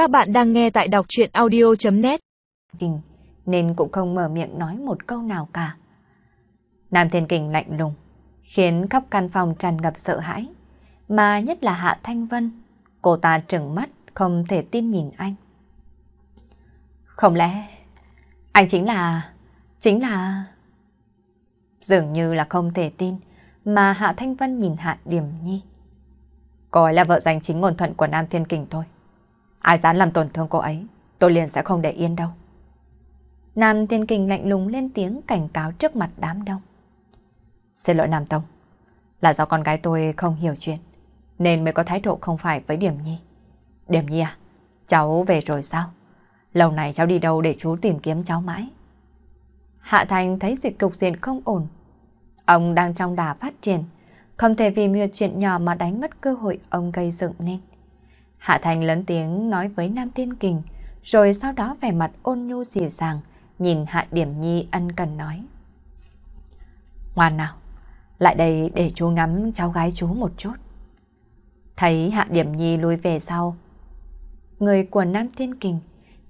Các bạn đang nghe tại đọc chuyện audio.net nên cũng không mở miệng nói một câu nào cả. Nam Thiên Kình lạnh lùng, khiến khắp căn phòng tràn ngập sợ hãi, mà nhất là Hạ Thanh Vân. Cô ta trừng mắt, không thể tin nhìn anh. Không lẽ anh chính là... chính là... Dường như là không thể tin, mà Hạ Thanh Vân nhìn Hạ Điểm Nhi. Cô ấy là vợ giành chính ngôn thuận của Nam Thiên Kình thôi. Ai dám làm tổn thương cô ấy, tôi liền sẽ không để yên đâu. Nam Thiên Kình lạnh lùng lên tiếng cảnh cáo trước mặt đám đông. Xin lỗi Nam Tông, là do con gái tôi không hiểu chuyện, nên mới có thái độ không phải với Điểm Nhi. Điểm Nhi à, cháu về rồi sao? Lâu này cháu đi đâu để chú tìm kiếm cháu mãi? Hạ Thành thấy dịch cục diện không ổn. Ông đang trong đà phát triển, không thể vì một chuyện nhỏ mà đánh mất cơ hội ông gây dựng nên. Hạ Thành lớn tiếng nói với Nam Thiên Kình, rồi sau đó vẻ mặt ôn nhu dịu dàng, nhìn Hạ Điểm Nhi ân cần nói. Ngoan nào, lại đây để chú ngắm cháu gái chú một chút. Thấy Hạ Điểm Nhi lùi về sau. Người của Nam Thiên Kình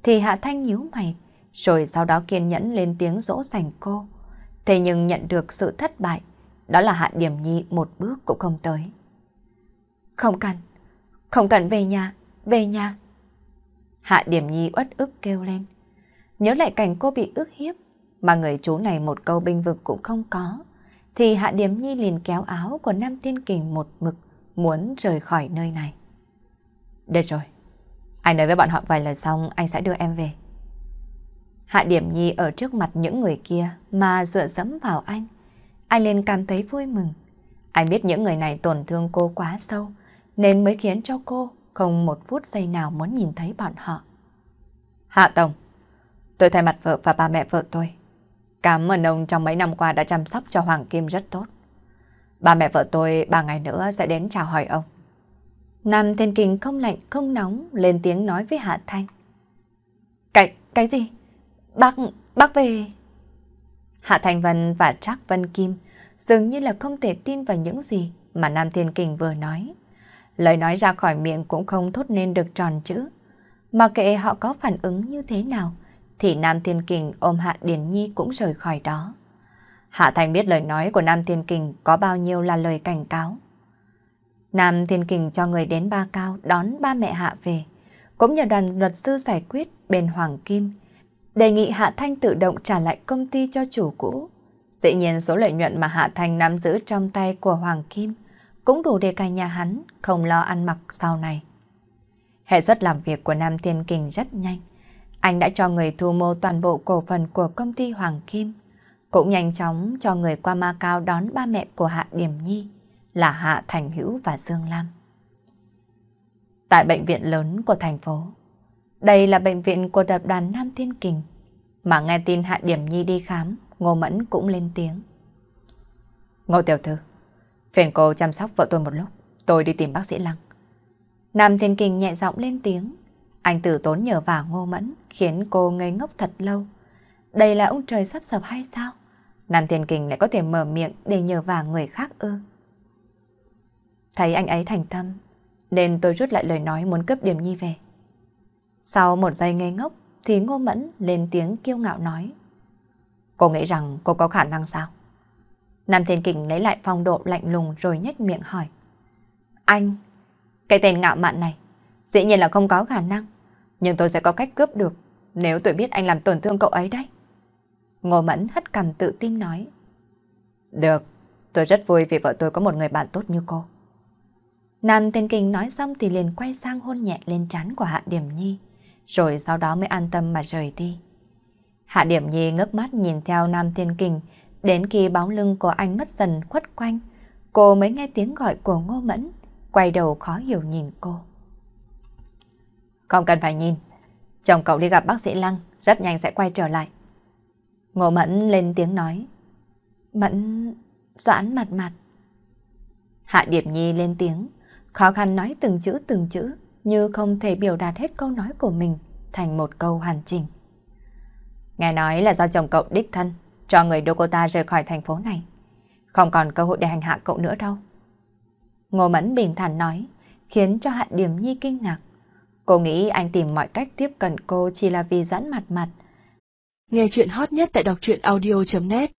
thì Hạ Thanh nhíu mày, rồi sau đó kiên nhẫn lên tiếng dỗ dành cô. Thế nhưng nhận được sự thất bại, đó là Hạ Điểm Nhi một bước cũng không tới. Không cần, không cần về nhà, về nhà. Hạ Điểm Nhi uất ức kêu lên. Nhớ lại cảnh cô bị ức hiếp, mà người chú này một câu binh vực cũng không có, thì Hạ Điểm Nhi liền kéo áo của Nam thiên Kình một mực, muốn rời khỏi nơi này. Được rồi, anh nói với bọn họ vài lời xong anh sẽ đưa em về. Hạ Điểm Nhi ở trước mặt những người kia mà dựa dẫm vào anh. Anh liền cảm thấy vui mừng. Anh biết những người này tổn thương cô quá sâu, nên mới khiến cho cô không một phút giây nào muốn nhìn thấy bọn họ. Hạ Tổng, tôi thay mặt vợ và ba mẹ vợ tôi. Cảm ơn ông trong mấy năm qua đã chăm sóc cho Hoàng Kim rất tốt. Ba mẹ vợ tôi ba ngày nữa sẽ đến chào hỏi ông. Nam Thiên Kình không lạnh không nóng lên tiếng nói với Hạ Thanh. Cái, cái gì? Bác, bác về... Hạ Thanh Vân và Trác Vân Kim dường như là không thể tin vào những gì mà Nam Thiên Kình vừa nói. Lời nói ra khỏi miệng cũng không thốt nên được tròn chữ. Mà kệ họ có phản ứng như thế nào, thì Nam Thiên Kình ôm Hạ Điển Nhi cũng rời khỏi đó. Hạ Thành biết lời nói của Nam Thiên Kình có bao nhiêu là lời cảnh cáo. Nam Thiên Kình cho người đến Ba Cao đón ba mẹ Hạ về, cũng nhờ đoàn luật sư giải quyết bên Hoàng Kim, đề nghị Hạ Thanh tự động trả lại công ty cho chủ cũ. Dĩ nhiên số lợi nhuận mà Hạ Thanh nắm giữ trong tay của Hoàng Kim cũng đủ để cả nhà hắn không lo ăn mặc sau này. Hệ suất làm việc của Nam Thiên Kình rất nhanh. Anh đã cho người thu mua toàn bộ cổ phần của công ty Hoàng Kim. Cũng nhanh chóng cho người qua Ma Cao đón ba mẹ của Hạ Điểm Nhi là Hạ Thành Hữu và Dương Lam. Tại bệnh viện lớn của thành phố, đây là bệnh viện của tập đoàn Nam Thiên Kình, mà nghe tin Hạ Điểm Nhi đi khám, Ngô Mẫn cũng lên tiếng. Ngô Tiểu Thư, phiền cô chăm sóc vợ tôi một lúc, tôi đi tìm bác sĩ Lăng. Nam Thiên Kình nhẹ giọng lên tiếng, anh tử tốn nhờ vả Ngô Mẫn, khiến cô ngây ngốc thật lâu. Đây là ông trời sắp sập hay sao? Nam Thiên Kình lại có thể mở miệng để nhờ vả người khác ư? Thấy anh ấy thành tâm, nên tôi rút lại lời nói muốn cướp Điểm Nhi về. Sau một giây ngây ngốc, thì Ngô Mẫn lên tiếng kiêu ngạo nói. Cô nghĩ rằng cô có khả năng sao? Nam Thiên Kình lấy lại phong độ lạnh lùng rồi nhếch miệng hỏi. Anh, cái tên ngạo mạn này, dĩ nhiên là không có khả năng, nhưng tôi sẽ có cách cướp được nếu tôi biết anh làm tổn thương cậu ấy đấy. Ngô Mẫn hất cằm tự tin nói. Được, tôi rất vui vì vợ tôi có một người bạn tốt như cô. Nam Thiên Kình nói xong thì liền quay sang hôn nhẹ lên trán của Hạ Điểm Nhi, rồi sau đó mới an tâm mà rời đi. Hạ Điểm Nhi ngước mắt nhìn theo Nam Thiên Kình, đến khi bóng lưng của anh mất dần khuất quanh, cô mới nghe tiếng gọi của Ngô Mẫn, quay đầu khó hiểu nhìn cô. Không cần phải nhìn, chồng cậu đi gặp bác sĩ Lăng, rất nhanh sẽ quay trở lại. Ngô Mẫn lên tiếng nói. Mẫn... Doãn mặt mặt. Hạ Điệp Nhi lên tiếng, khó khăn nói từng chữ từng chữ, như không thể biểu đạt hết câu nói của mình thành một câu hoàn chỉnh. Nghe nói là do chồng cậu đích thân cho người đưa cô ta rời khỏi thành phố này. Không còn cơ hội để hành hạ cậu nữa đâu. Ngô Mẫn bình thản nói, khiến cho Hạ Điểm Nhi kinh ngạc. Cô nghĩ anh tìm mọi cách tiếp cận cô chỉ là vì giãn mặt mặt. Nghe chuyện hot nhất tại đọc truyện audio.net